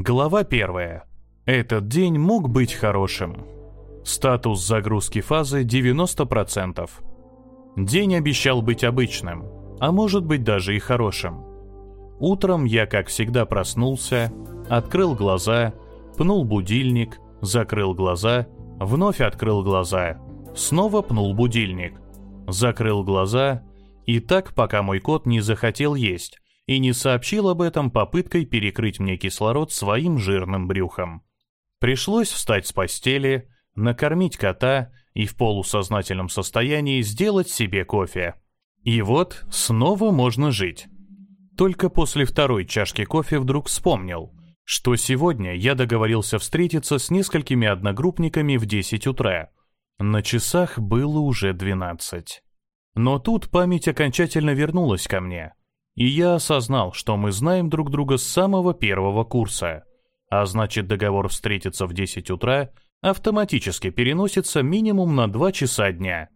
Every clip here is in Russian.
Глава первая. Этот день мог быть хорошим. Статус загрузки фазы 90%. День обещал быть обычным, а может быть даже и хорошим. Утром я, как всегда, проснулся, открыл глаза, пнул будильник, закрыл глаза, вновь открыл глаза, снова пнул будильник, закрыл глаза, и так, пока мой кот не захотел есть, и не сообщил об этом попыткой перекрыть мне кислород своим жирным брюхом. Пришлось встать с постели, накормить кота и в полусознательном состоянии сделать себе кофе. И вот снова можно жить. Только после второй чашки кофе вдруг вспомнил, что сегодня я договорился встретиться с несколькими одногруппниками в 10 утра. На часах было уже 12. Но тут память окончательно вернулась ко мне — и я осознал, что мы знаем друг друга с самого первого курса. А значит, договор встретиться в 10 утра автоматически переносится минимум на 2 часа дня.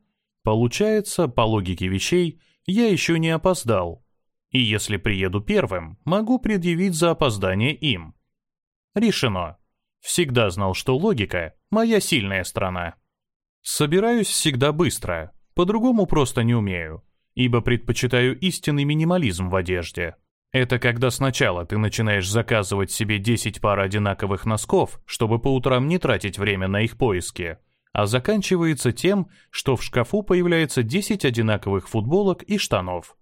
Получается, по логике вещей, я еще не опоздал. И если приеду первым, могу предъявить за опоздание им. Решено. Всегда знал, что логика — моя сильная сторона. Собираюсь всегда быстро, по-другому просто не умею ибо предпочитаю истинный минимализм в одежде. Это когда сначала ты начинаешь заказывать себе 10 пар одинаковых носков, чтобы по утрам не тратить время на их поиски, а заканчивается тем, что в шкафу появляется 10 одинаковых футболок и штанов.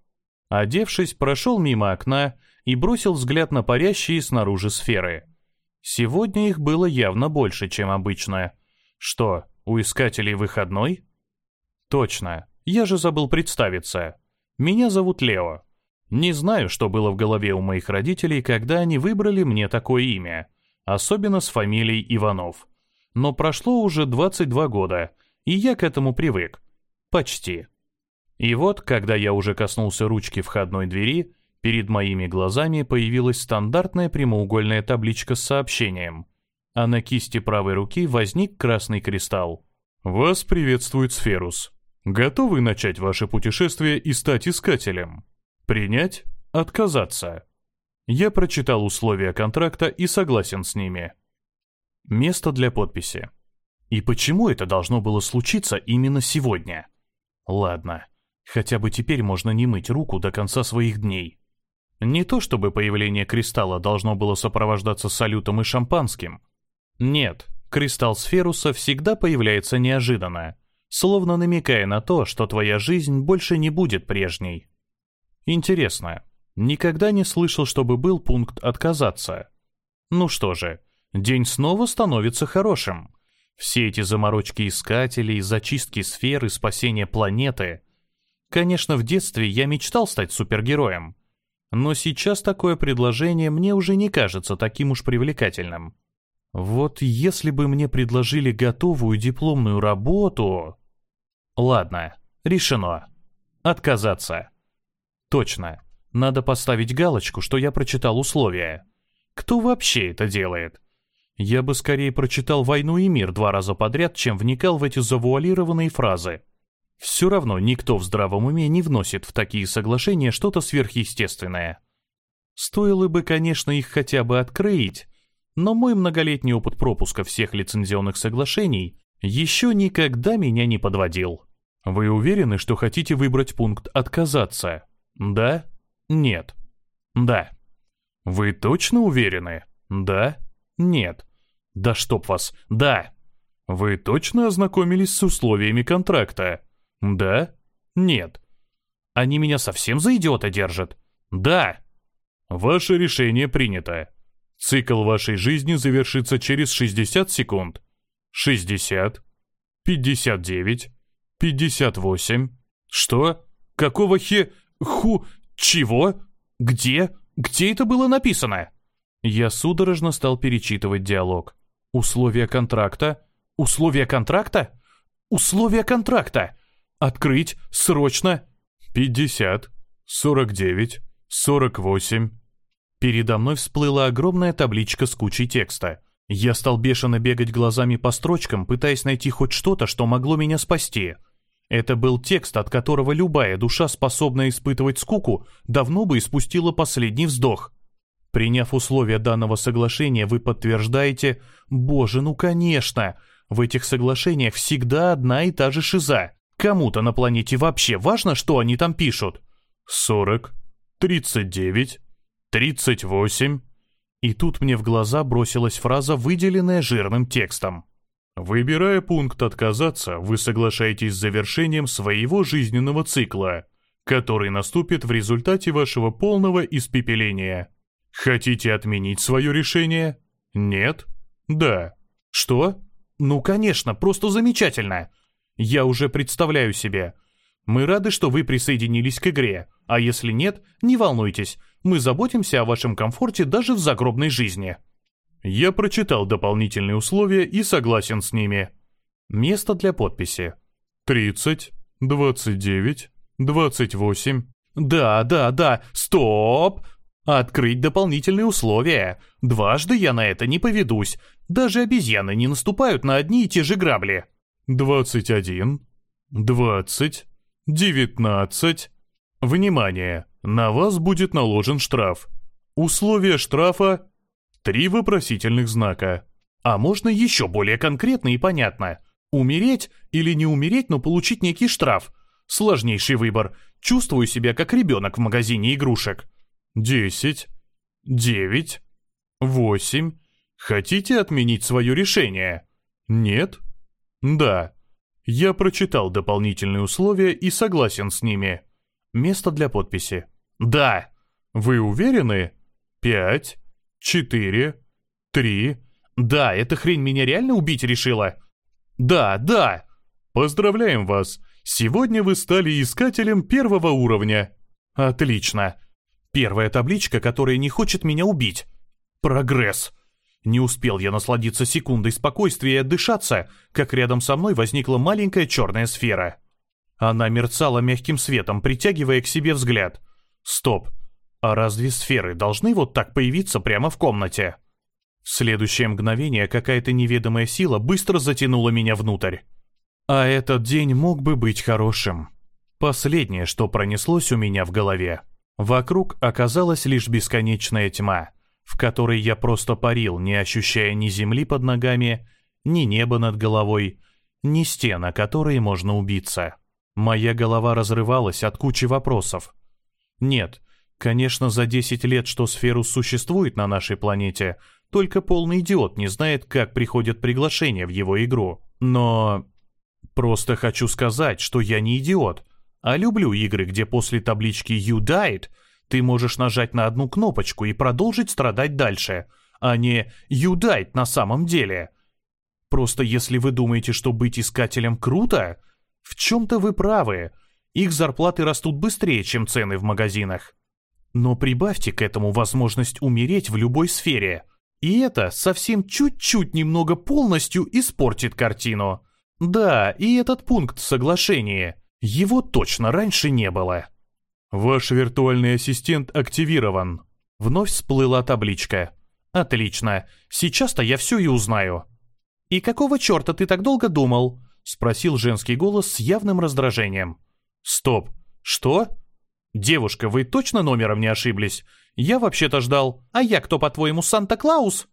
Одевшись, прошел мимо окна и бросил взгляд на парящие снаружи сферы. Сегодня их было явно больше, чем обычно. Что, у искателей выходной? Точно, я же забыл представиться. Меня зовут Лео. Не знаю, что было в голове у моих родителей, когда они выбрали мне такое имя, особенно с фамилией Иванов. Но прошло уже 22 года, и я к этому привык. Почти. И вот, когда я уже коснулся ручки входной двери, перед моими глазами появилась стандартная прямоугольная табличка с сообщением, а на кисти правой руки возник красный кристалл. «Вас приветствует Сферус. Готовы начать ваше путешествие и стать искателем? Принять? Отказаться? Я прочитал условия контракта и согласен с ними. Место для подписи. И почему это должно было случиться именно сегодня? Ладно, хотя бы теперь можно не мыть руку до конца своих дней. Не то чтобы появление кристалла должно было сопровождаться салютом и шампанским. Нет, кристалл Сферуса всегда появляется неожиданно, словно намекая на то, что твоя жизнь больше не будет прежней. Интересно, никогда не слышал, чтобы был пункт «отказаться». Ну что же, день снова становится хорошим. Все эти заморочки искателей, зачистки сферы, спасения планеты. Конечно, в детстве я мечтал стать супергероем. Но сейчас такое предложение мне уже не кажется таким уж привлекательным. Вот если бы мне предложили готовую дипломную работу... Ладно, решено. Отказаться. Точно. Надо поставить галочку, что я прочитал условия. Кто вообще это делает? Я бы скорее прочитал «Войну и мир» два раза подряд, чем вникал в эти завуалированные фразы. Все равно никто в здравом уме не вносит в такие соглашения что-то сверхъестественное. Стоило бы, конечно, их хотя бы открыть, но мой многолетний опыт пропуска всех лицензионных соглашений еще никогда меня не подводил. Вы уверены, что хотите выбрать пункт «отказаться»? Да? Нет. Да. Вы точно уверены? Да? Нет. Да чтоб вас. Да. Вы точно ознакомились с условиями контракта? Да? Нет. Они меня совсем за идиота держат? Да. Ваше решение принято. Цикл вашей жизни завершится через 60 секунд. 60. 59. «Пятьдесят восемь». «Что? Какого хе... ху... чего? Где? Где это было написано?» Я судорожно стал перечитывать диалог. «Условия контракта? Условия контракта? Условия контракта! Открыть! Срочно!» «Пятьдесят, сорок девять, сорок восемь». Передо мной всплыла огромная табличка с кучей текста. Я стал бешено бегать глазами по строчкам, пытаясь найти хоть что-то, что могло меня спасти — это был текст, от которого любая душа, способная испытывать скуку, давно бы испустила последний вздох. Приняв условия данного соглашения, вы подтверждаете «Боже, ну конечно!» В этих соглашениях всегда одна и та же шиза. Кому-то на планете вообще важно, что они там пишут. 40, 39, 38. И тут мне в глаза бросилась фраза, выделенная жирным текстом. Выбирая пункт «Отказаться», вы соглашаетесь с завершением своего жизненного цикла, который наступит в результате вашего полного испепеления. Хотите отменить свое решение? Нет? Да. Что? Ну, конечно, просто замечательно. Я уже представляю себе. Мы рады, что вы присоединились к игре, а если нет, не волнуйтесь, мы заботимся о вашем комфорте даже в загробной жизни. Я прочитал дополнительные условия и согласен с ними. Место для подписи. 30, 29, 28. Да, да, да, стоп! Открыть дополнительные условия. Дважды я на это не поведусь. Даже обезьяны не наступают на одни и те же грабли. 21, 20, 19. Внимание! На вас будет наложен штраф. Условия штрафа — три вопросительных знака. А можно еще более конкретно и понятно. Умереть или не умереть, но получить некий штраф. Сложнейший выбор. Чувствую себя как ребенок в магазине игрушек десять, девять, восемь. Хотите отменить свое решение? Нет? Да. Я прочитал дополнительные условия и согласен с ними. Место для подписи. Да. Вы уверены? Пять, четыре, три. Да, эта хрень меня реально убить решила. Да, да. Поздравляем вас. Сегодня вы стали искателем первого уровня. Отлично. Первая табличка, которая не хочет меня убить. Прогресс. Не успел я насладиться секундой спокойствия и отдышаться, как рядом со мной возникла маленькая черная сфера. Она мерцала мягким светом, притягивая к себе взгляд. Стоп. А разве сферы должны вот так появиться прямо в комнате? В следующее мгновение какая-то неведомая сила быстро затянула меня внутрь. А этот день мог бы быть хорошим. Последнее, что пронеслось у меня в голове. Вокруг оказалась лишь бесконечная тьма, в которой я просто парил, не ощущая ни земли под ногами, ни неба над головой, ни стен, о которые можно убиться. Моя голова разрывалась от кучи вопросов. Нет, конечно, за 10 лет, что Сферус существует на нашей планете, только полный идиот не знает, как приходят приглашения в его игру. Но... Просто хочу сказать, что я не идиот. А люблю игры, где после таблички «You died» ты можешь нажать на одну кнопочку и продолжить страдать дальше, а не «You died» на самом деле. Просто если вы думаете, что быть искателем круто, в чем-то вы правы. Их зарплаты растут быстрее, чем цены в магазинах. Но прибавьте к этому возможность умереть в любой сфере. И это совсем чуть-чуть немного полностью испортит картину. Да, и этот пункт соглашения. Его точно раньше не было. Ваш виртуальный ассистент активирован. Вновь всплыла табличка. Отлично. Сейчас-то я все и узнаю. И какого черта ты так долго думал? Спросил женский голос с явным раздражением. Стоп. Что? Девушка, вы точно номером не ошиблись? Я вообще-то ждал. А я кто, по-твоему, Санта-Клаус?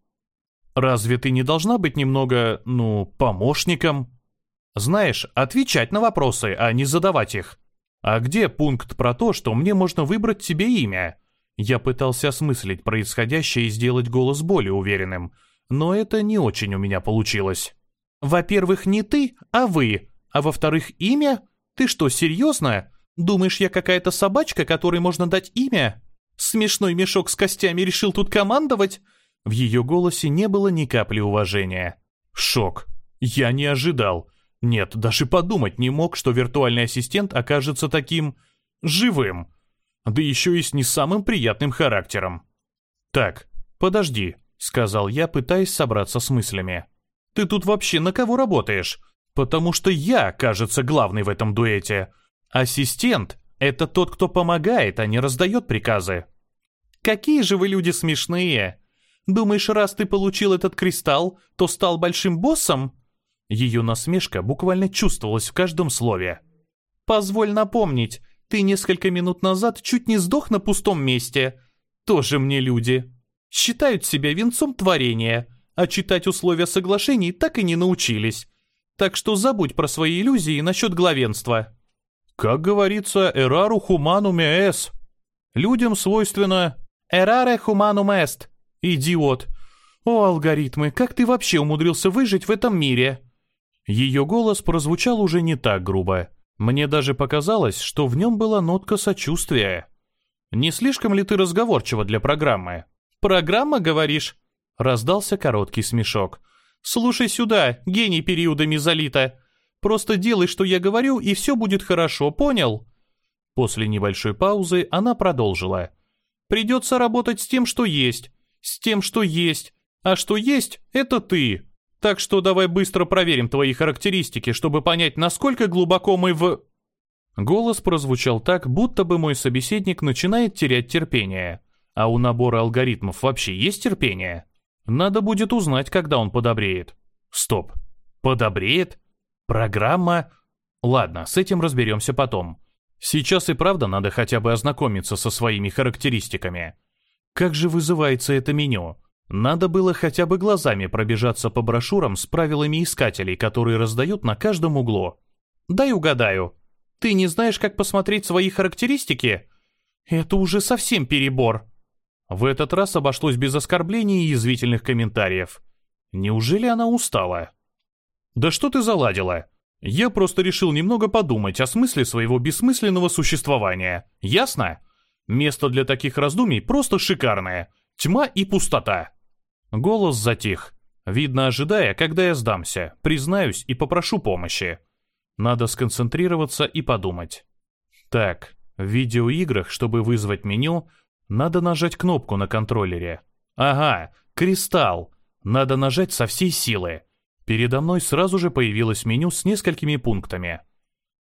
Разве ты не должна быть немного, ну, помощником? Знаешь, отвечать на вопросы, а не задавать их. А где пункт про то, что мне можно выбрать себе имя? Я пытался осмыслить происходящее и сделать голос более уверенным, но это не очень у меня получилось. Во-первых, не ты, а вы. А во-вторых, имя? Ты что, серьезно? Думаешь, я какая-то собачка, которой можно дать имя? Смешной мешок с костями решил тут командовать? В ее голосе не было ни капли уважения. Шок. Я не ожидал. Нет, даже подумать не мог, что виртуальный ассистент окажется таким... живым. Да еще и с не самым приятным характером. «Так, подожди», — сказал я, пытаясь собраться с мыслями. «Ты тут вообще на кого работаешь? Потому что я, кажется, главный в этом дуэте. Ассистент — это тот, кто помогает, а не раздает приказы». «Какие же вы люди смешные! Думаешь, раз ты получил этот кристалл, то стал большим боссом?» Ее насмешка буквально чувствовалась в каждом слове. «Позволь напомнить, ты несколько минут назад чуть не сдох на пустом месте. Тоже мне люди». Считают себя венцом творения, а читать условия соглашений так и не научились. Так что забудь про свои иллюзии насчет главенства. Как говорится, эрару хуманум эс. Людям свойственно... Эраре хуманум эст. Идиот. О, алгоритмы, как ты вообще умудрился выжить в этом мире? Ее голос прозвучал уже не так грубо. Мне даже показалось, что в нем была нотка сочувствия. «Не слишком ли ты разговорчива для программы?» «Программа, говоришь?» Раздался короткий смешок. «Слушай сюда, гений периода мезолита. Просто делай, что я говорю, и все будет хорошо, понял?» После небольшой паузы она продолжила. «Придется работать с тем, что есть. С тем, что есть. А что есть, это ты. Так что давай быстро проверим твои характеристики, чтобы понять, насколько глубоко мы в...» Голос прозвучал так, будто бы мой собеседник начинает терять терпение. А у набора алгоритмов вообще есть терпение? Надо будет узнать, когда он подобреет. Стоп. Подобреет? Программа? Ладно, с этим разберемся потом. Сейчас и правда надо хотя бы ознакомиться со своими характеристиками. Как же вызывается это меню? Надо было хотя бы глазами пробежаться по брошюрам с правилами искателей, которые раздают на каждом углу. Дай угадаю. Ты не знаешь, как посмотреть свои характеристики? Это уже совсем перебор. В этот раз обошлось без оскорблений и язвительных комментариев. Неужели она устала? Да что ты заладила? Я просто решил немного подумать о смысле своего бессмысленного существования. Ясно? Место для таких раздумий просто шикарное. Тьма и пустота. Голос затих, видно ожидая, когда я сдамся, признаюсь и попрошу помощи. Надо сконцентрироваться и подумать. Так, в видеоиграх, чтобы вызвать меню, надо нажать кнопку на контроллере. Ага, кристалл. Надо нажать со всей силы. Передо мной сразу же появилось меню с несколькими пунктами.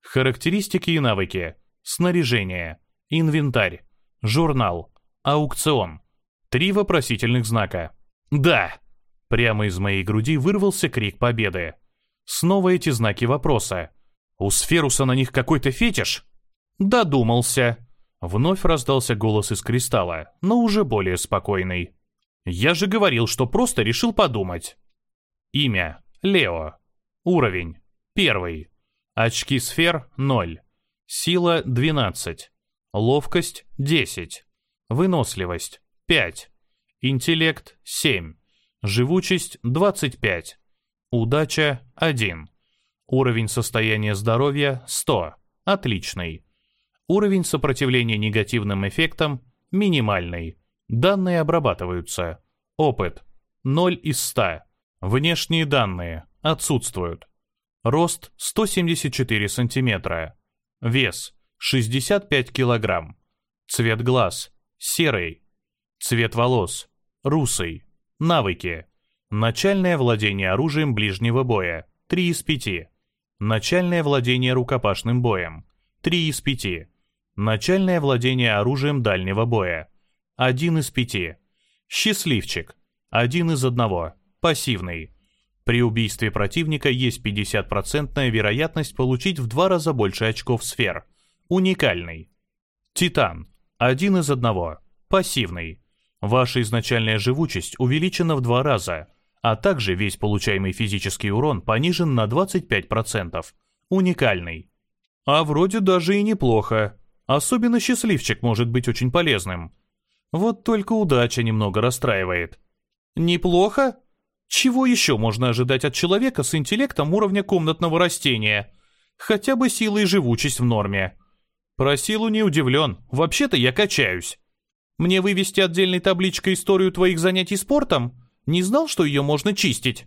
Характеристики и навыки. Снаряжение. Инвентарь. Журнал. Аукцион. Три вопросительных знака. «Да!» Прямо из моей груди вырвался крик победы. Снова эти знаки вопроса. «У Сферуса на них какой-то фетиш?» «Додумался!» Вновь раздался голос из кристалла, но уже более спокойный. «Я же говорил, что просто решил подумать!» Имя. Лео. Уровень. Первый. Очки сфер – 0. Сила – 12. Ловкость – 10. Выносливость – 5. Интеллект – 7. Живучесть – 25. Удача – 1. Уровень состояния здоровья – 100. Отличный. Уровень сопротивления негативным эффектам – минимальный. Данные обрабатываются. Опыт – 0 из 100. Внешние данные – отсутствуют. Рост – 174 сантиметра. Вес – 65 килограмм. Цвет глаз – серый. Цвет волос Русый. Навыки. Начальное владение оружием ближнего боя. 3 из 5. Начальное владение рукопашным боем. 3 из 5. Начальное владение оружием дальнего боя. 1 из 5. Счастливчик. 1 из 1. Пассивный. При убийстве противника есть 50% вероятность получить в два раза больше очков сфер. Уникальный. Титан. 1 из 1. Пассивный. Ваша изначальная живучесть увеличена в два раза, а также весь получаемый физический урон понижен на 25%. Уникальный. А вроде даже и неплохо. Особенно счастливчик может быть очень полезным. Вот только удача немного расстраивает. Неплохо? Чего еще можно ожидать от человека с интеллектом уровня комнатного растения? Хотя бы сила и живучесть в норме. Про силу не удивлен, вообще-то я качаюсь. Мне вывести отдельной табличкой историю твоих занятий спортом? Не знал, что ее можно чистить?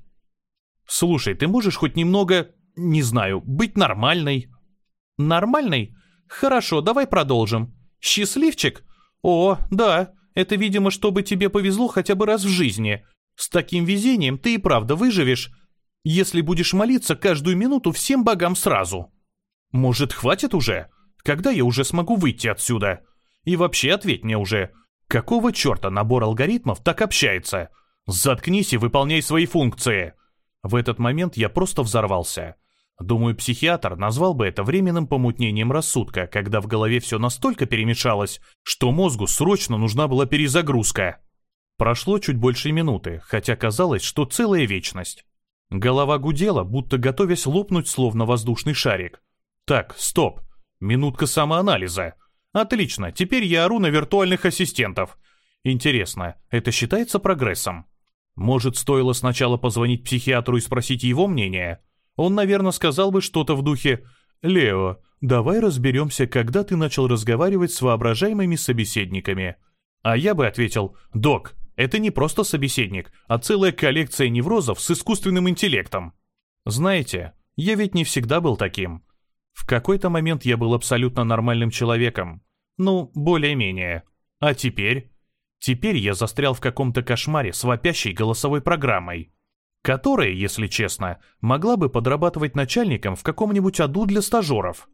Слушай, ты можешь хоть немного, не знаю, быть нормальной? Нормальной? Хорошо, давай продолжим. Счастливчик? О, да, это, видимо, чтобы тебе повезло хотя бы раз в жизни. С таким везением ты и правда выживешь, если будешь молиться каждую минуту всем богам сразу. Может, хватит уже? Когда я уже смогу выйти отсюда? И вообще ответь мне уже, какого черта набор алгоритмов так общается? Заткнись и выполняй свои функции. В этот момент я просто взорвался. Думаю, психиатр назвал бы это временным помутнением рассудка, когда в голове все настолько перемешалось, что мозгу срочно нужна была перезагрузка. Прошло чуть больше минуты, хотя казалось, что целая вечность. Голова гудела, будто готовясь лопнуть, словно воздушный шарик. Так, стоп. Минутка самоанализа. Отлично, теперь я ору на виртуальных ассистентов. Интересно, это считается прогрессом? Может, стоило сначала позвонить психиатру и спросить его мнение? Он, наверное, сказал бы что-то в духе «Лео, давай разберемся, когда ты начал разговаривать с воображаемыми собеседниками». А я бы ответил «Док, это не просто собеседник, а целая коллекция неврозов с искусственным интеллектом». Знаете, я ведь не всегда был таким. В какой-то момент я был абсолютно нормальным человеком. Ну, более-менее. А теперь? Теперь я застрял в каком-то кошмаре с вопящей голосовой программой, которая, если честно, могла бы подрабатывать начальником в каком-нибудь аду для стажеров.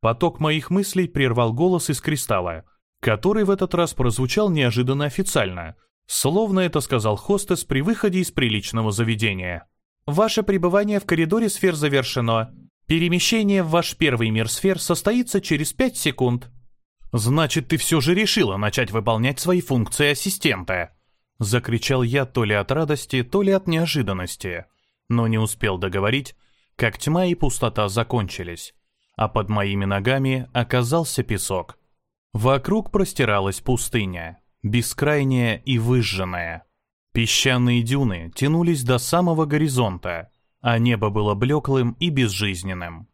Поток моих мыслей прервал голос из кристалла, который в этот раз прозвучал неожиданно официально, словно это сказал хостес при выходе из приличного заведения. «Ваше пребывание в коридоре сфер завершено. Перемещение в ваш первый мир сфер состоится через 5 секунд». «Значит, ты все же решила начать выполнять свои функции ассистента!» Закричал я то ли от радости, то ли от неожиданности. Но не успел договорить, как тьма и пустота закончились, а под моими ногами оказался песок. Вокруг простиралась пустыня, бескрайняя и выжженная. Песчаные дюны тянулись до самого горизонта, а небо было блеклым и безжизненным.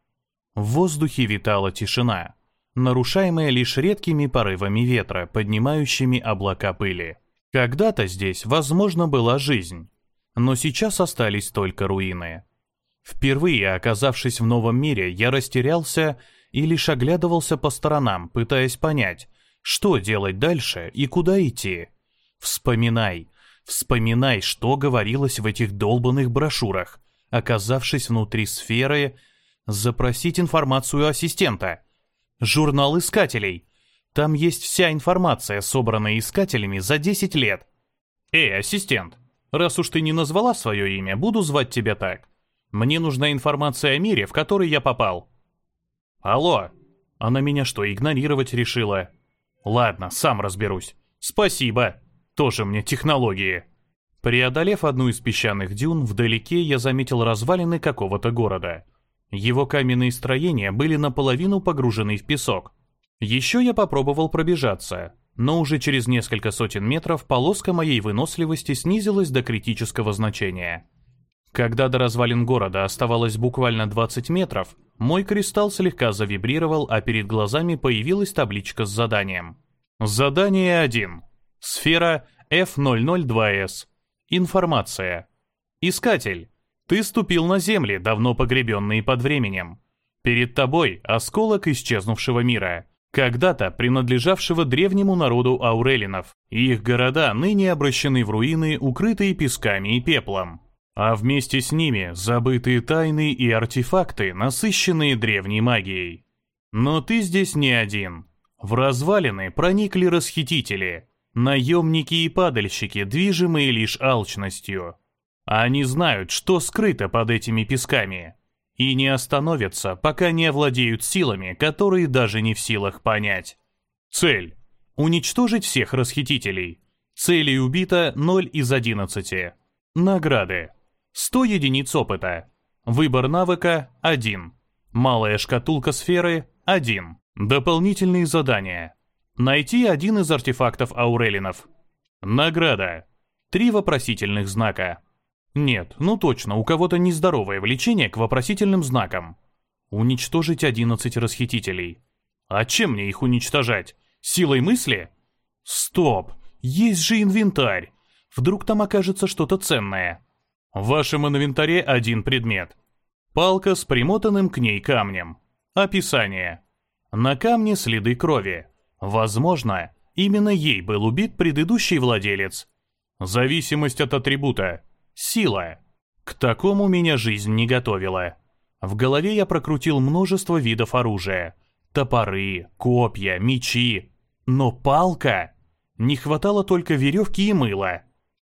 В воздухе витала тишина — нарушаемая лишь редкими порывами ветра, поднимающими облака пыли. Когда-то здесь, возможно, была жизнь, но сейчас остались только руины. Впервые оказавшись в новом мире, я растерялся и лишь оглядывался по сторонам, пытаясь понять, что делать дальше и куда идти. Вспоминай, вспоминай, что говорилось в этих долбанных брошюрах, оказавшись внутри сферы, запросить информацию ассистента — Журнал искателей. Там есть вся информация, собранная искателями за 10 лет. Эй, ассистент, раз уж ты не назвала свое имя, буду звать тебя так. Мне нужна информация о мире, в который я попал. Алло, она меня что, игнорировать решила? Ладно, сам разберусь. Спасибо. Тоже мне технологии. Преодолев одну из песчаных дюн, вдалеке я заметил развалины какого-то города — его каменные строения были наполовину погружены в песок. Еще я попробовал пробежаться, но уже через несколько сотен метров полоска моей выносливости снизилась до критического значения. Когда до развалин города оставалось буквально 20 метров, мой кристалл слегка завибрировал, а перед глазами появилась табличка с заданием. Задание 1. Сфера F002S. Информация. Искатель. Ты ступил на земли, давно погребенные под временем. Перед тобой осколок исчезнувшего мира, когда-то принадлежавшего древнему народу аурелинов. Их города ныне обращены в руины, укрытые песками и пеплом. А вместе с ними забытые тайны и артефакты, насыщенные древней магией. Но ты здесь не один. В развалины проникли расхитители, наемники и падальщики, движимые лишь алчностью. Они знают, что скрыто под этими песками, и не остановятся, пока не овладеют силами, которые даже не в силах понять. Цель — уничтожить всех расхитителей. Целей убито 0 из 11. Награды. 100 единиц опыта. Выбор навыка — 1. Малая шкатулка сферы — 1. Дополнительные задания. Найти один из артефактов Аурелинов. Награда. Три вопросительных знака. Нет, ну точно, у кого-то нездоровое влечение к вопросительным знакам. Уничтожить 11 расхитителей. А чем мне их уничтожать? Силой мысли? Стоп, есть же инвентарь. Вдруг там окажется что-то ценное. В вашем инвентаре один предмет. Палка с примотанным к ней камнем. Описание. На камне следы крови. Возможно, именно ей был убит предыдущий владелец. Зависимость от атрибута. Сила. К такому меня жизнь не готовила. В голове я прокрутил множество видов оружия. Топоры, копья, мечи. Но палка? Не хватало только веревки и мыла.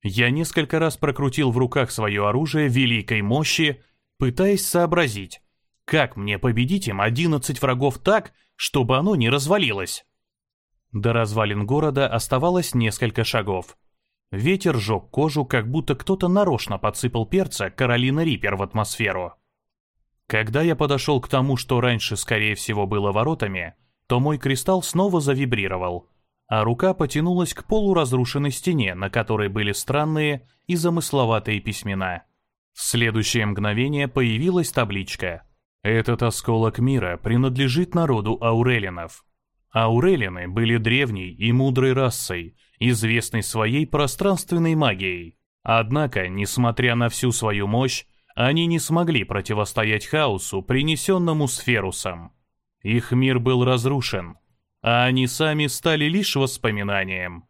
Я несколько раз прокрутил в руках свое оружие великой мощи, пытаясь сообразить, как мне победить им 11 врагов так, чтобы оно не развалилось. До развалин города оставалось несколько шагов. Ветер жег кожу, как будто кто-то нарочно подсыпал перца Каролина Риппер в атмосферу. Когда я подошел к тому, что раньше, скорее всего, было воротами, то мой кристалл снова завибрировал, а рука потянулась к полуразрушенной стене, на которой были странные и замысловатые письмена. В следующее мгновение появилась табличка. Этот осколок мира принадлежит народу Аурелинов. Аурелины были древней и мудрой расой, известный своей пространственной магией. Однако, несмотря на всю свою мощь, они не смогли противостоять хаосу, принесенному Сферусом. Их мир был разрушен, а они сами стали лишь воспоминанием.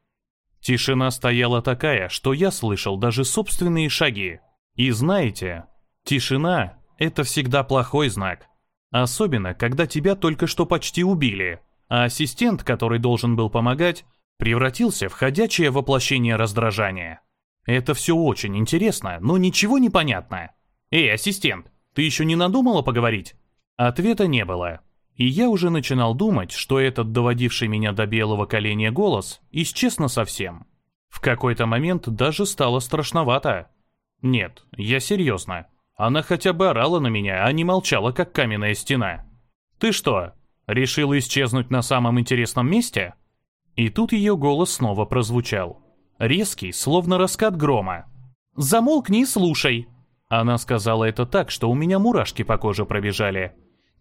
Тишина стояла такая, что я слышал даже собственные шаги. И знаете, тишина — это всегда плохой знак. Особенно, когда тебя только что почти убили, а ассистент, который должен был помогать, превратился в ходячее воплощение раздражания. Это все очень интересно, но ничего не понятно. «Эй, ассистент, ты еще не надумала поговорить?» Ответа не было. И я уже начинал думать, что этот доводивший меня до белого коленя голос исчез совсем. В какой-то момент даже стало страшновато. Нет, я серьезно. Она хотя бы орала на меня, а не молчала, как каменная стена. «Ты что, решила исчезнуть на самом интересном месте?» И тут ее голос снова прозвучал. Резкий, словно раскат грома. «Замолкни и слушай!» Она сказала это так, что у меня мурашки по коже пробежали.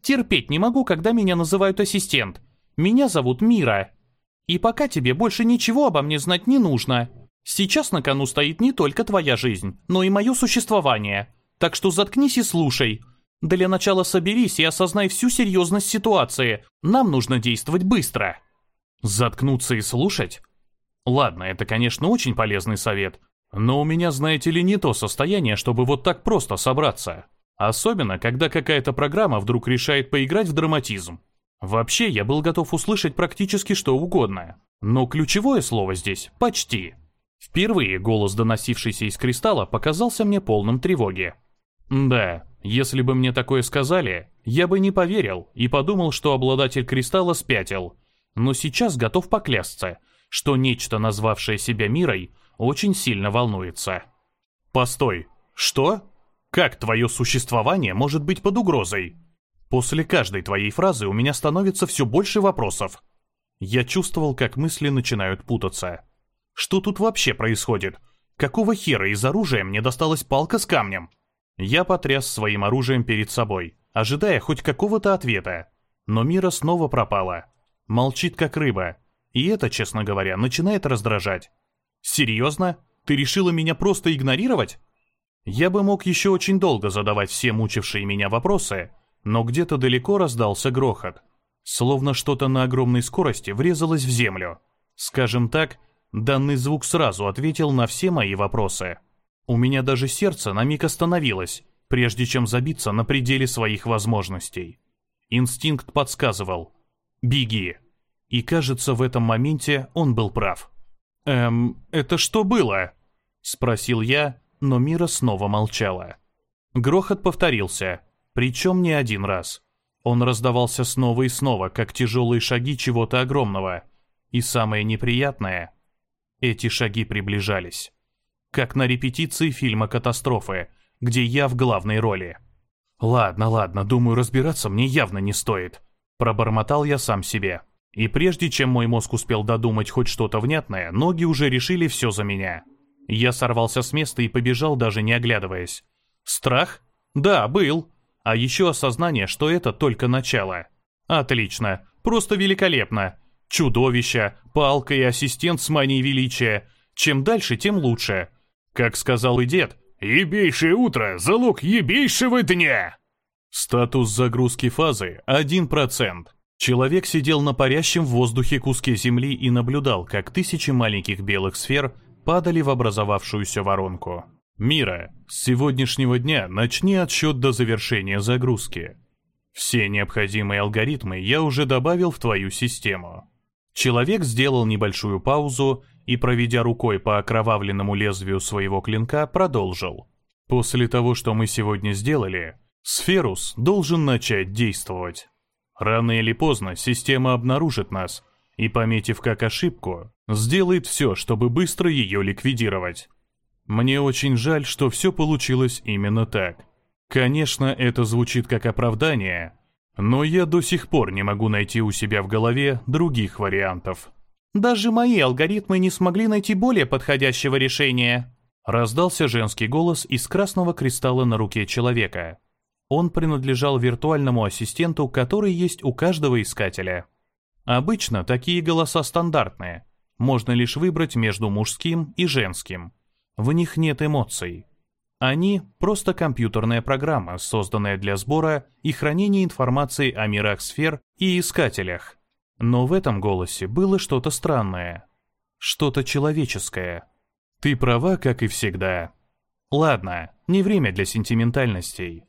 «Терпеть не могу, когда меня называют ассистент. Меня зовут Мира. И пока тебе больше ничего обо мне знать не нужно. Сейчас на кону стоит не только твоя жизнь, но и мое существование. Так что заткнись и слушай. Для начала соберись и осознай всю серьезность ситуации. Нам нужно действовать быстро». Заткнуться и слушать? Ладно, это, конечно, очень полезный совет, но у меня, знаете ли, не то состояние, чтобы вот так просто собраться. Особенно, когда какая-то программа вдруг решает поиграть в драматизм. Вообще, я был готов услышать практически что угодно. Но ключевое слово здесь – «почти». Впервые голос, доносившийся из кристалла, показался мне полным тревоги. Да, если бы мне такое сказали, я бы не поверил и подумал, что обладатель кристалла спятил – но сейчас готов поклясться, что нечто, назвавшее себя мирой, очень сильно волнуется. «Постой, что? Как твое существование может быть под угрозой?» После каждой твоей фразы у меня становится все больше вопросов. Я чувствовал, как мысли начинают путаться. Что тут вообще происходит? Какого хера из оружия мне досталась палка с камнем? Я потряс своим оружием перед собой, ожидая хоть какого-то ответа. Но Мира снова пропала. Молчит как рыба. И это, честно говоря, начинает раздражать. Серьезно? Ты решила меня просто игнорировать? Я бы мог еще очень долго задавать все мучившие меня вопросы, но где-то далеко раздался грохот. Словно что-то на огромной скорости врезалось в землю. Скажем так, данный звук сразу ответил на все мои вопросы. У меня даже сердце на миг остановилось, прежде чем забиться на пределе своих возможностей. Инстинкт подсказывал «Беги!» И кажется, в этом моменте он был прав. «Эм, это что было?» — спросил я, но Мира снова молчала. Грохот повторился, причем не один раз. Он раздавался снова и снова, как тяжелые шаги чего-то огромного. И самое неприятное — эти шаги приближались. Как на репетиции фильма «Катастрофы», где я в главной роли. «Ладно, ладно, думаю, разбираться мне явно не стоит», — пробормотал я сам себе. И прежде чем мой мозг успел додумать хоть что-то внятное, ноги уже решили все за меня. Я сорвался с места и побежал, даже не оглядываясь. Страх? Да, был. А еще осознание, что это только начало. Отлично. Просто великолепно. Чудовище, палка и ассистент с манией величия. Чем дальше, тем лучше. Как сказал и дед, «Ебейшее утро – залог ебейшего дня!» Статус загрузки фазы – 1%. Человек сидел на парящем в воздухе куске земли и наблюдал, как тысячи маленьких белых сфер падали в образовавшуюся воронку. «Мира, с сегодняшнего дня начни отсчет до завершения загрузки. Все необходимые алгоритмы я уже добавил в твою систему». Человек сделал небольшую паузу и, проведя рукой по окровавленному лезвию своего клинка, продолжил. «После того, что мы сегодня сделали, Сферус должен начать действовать». Рано или поздно система обнаружит нас, и, пометив как ошибку, Сделает все, чтобы быстро ее ликвидировать. Мне очень жаль, что все получилось именно так. Конечно, это звучит как оправдание, но я до сих пор не могу найти у себя в голове других вариантов. Даже мои алгоритмы не смогли найти более подходящего решения. Раздался женский голос из красного кристалла на руке человека. Он принадлежал виртуальному ассистенту, который есть у каждого искателя. Обычно такие голоса стандартные. Можно лишь выбрать между мужским и женским. В них нет эмоций. Они — просто компьютерная программа, созданная для сбора и хранения информации о мирах сфер и искателях. Но в этом голосе было что-то странное. Что-то человеческое. Ты права, как и всегда. Ладно, не время для сентиментальностей.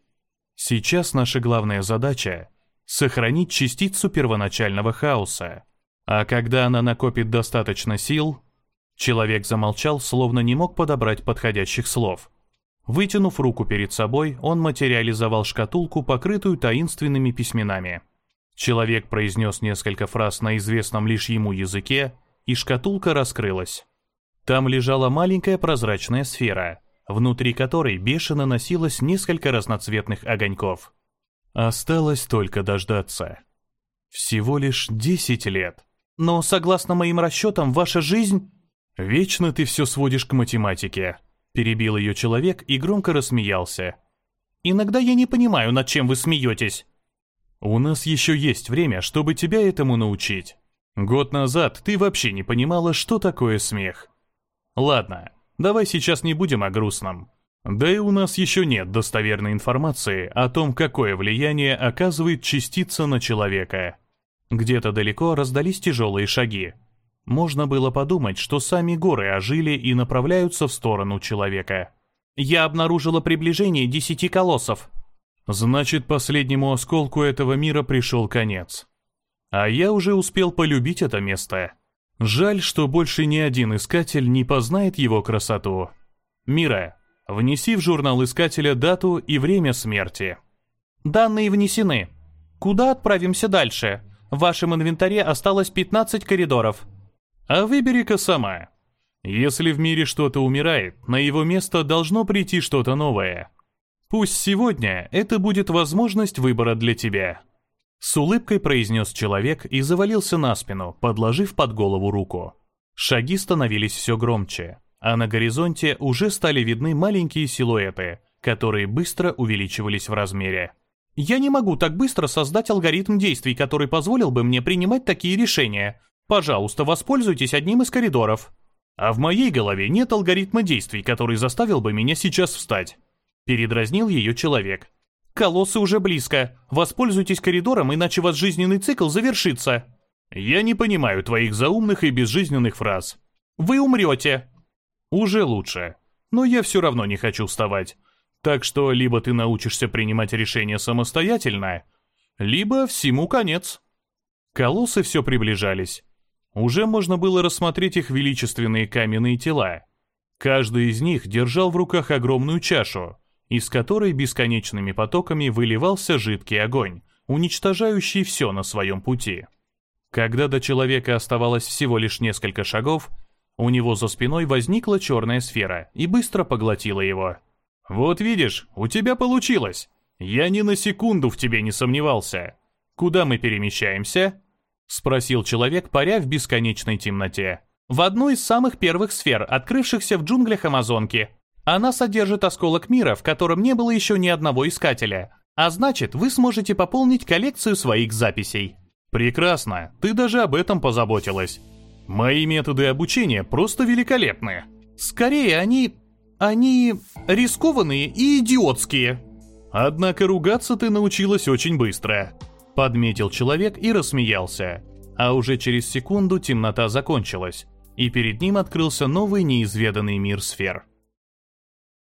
Сейчас наша главная задача — сохранить частицу первоначального хаоса. А когда она накопит достаточно сил... Человек замолчал, словно не мог подобрать подходящих слов. Вытянув руку перед собой, он материализовал шкатулку, покрытую таинственными письменами. Человек произнес несколько фраз на известном лишь ему языке, и шкатулка раскрылась. Там лежала маленькая прозрачная сфера, внутри которой бешено носилось несколько разноцветных огоньков. Осталось только дождаться. Всего лишь десять лет. Но, согласно моим расчетам, ваша жизнь... Вечно ты все сводишь к математике. Перебил ее человек и громко рассмеялся. Иногда я не понимаю, над чем вы смеетесь. У нас еще есть время, чтобы тебя этому научить. Год назад ты вообще не понимала, что такое смех. Ладно, давай сейчас не будем о грустном. Да и у нас еще нет достоверной информации о том, какое влияние оказывает частица на человека. Где-то далеко раздались тяжелые шаги. Можно было подумать, что сами горы ожили и направляются в сторону человека. «Я обнаружила приближение десяти колоссов». «Значит, последнему осколку этого мира пришел конец. А я уже успел полюбить это место». Жаль, что больше ни один искатель не познает его красоту. Мира, внеси в журнал искателя дату и время смерти. Данные внесены. Куда отправимся дальше? В вашем инвентаре осталось 15 коридоров. А выбери-ка сама. Если в мире что-то умирает, на его место должно прийти что-то новое. Пусть сегодня это будет возможность выбора для тебя. С улыбкой произнес человек и завалился на спину, подложив под голову руку. Шаги становились все громче, а на горизонте уже стали видны маленькие силуэты, которые быстро увеличивались в размере. «Я не могу так быстро создать алгоритм действий, который позволил бы мне принимать такие решения. Пожалуйста, воспользуйтесь одним из коридоров». «А в моей голове нет алгоритма действий, который заставил бы меня сейчас встать», — передразнил ее человек. Колоссы уже близко. Воспользуйтесь коридором, иначе ваш жизненный цикл завершится. Я не понимаю твоих заумных и безжизненных фраз. Вы умрете. Уже лучше. Но я все равно не хочу вставать. Так что либо ты научишься принимать решения самостоятельно, либо всему конец. Колоссы все приближались. Уже можно было рассмотреть их величественные каменные тела. Каждый из них держал в руках огромную чашу, из которой бесконечными потоками выливался жидкий огонь, уничтожающий все на своем пути. Когда до человека оставалось всего лишь несколько шагов, у него за спиной возникла черная сфера и быстро поглотила его. «Вот видишь, у тебя получилось. Я ни на секунду в тебе не сомневался. Куда мы перемещаемся?» — спросил человек, паря в бесконечной темноте. «В одну из самых первых сфер, открывшихся в джунглях Амазонки. Она содержит осколок мира, в котором не было еще ни одного искателя. А значит, вы сможете пополнить коллекцию своих записей. Прекрасно, ты даже об этом позаботилась. Мои методы обучения просто великолепны. Скорее, они... они... рискованные и идиотские. Однако ругаться ты научилась очень быстро. Подметил человек и рассмеялся. А уже через секунду темнота закончилась, и перед ним открылся новый неизведанный мир сфер.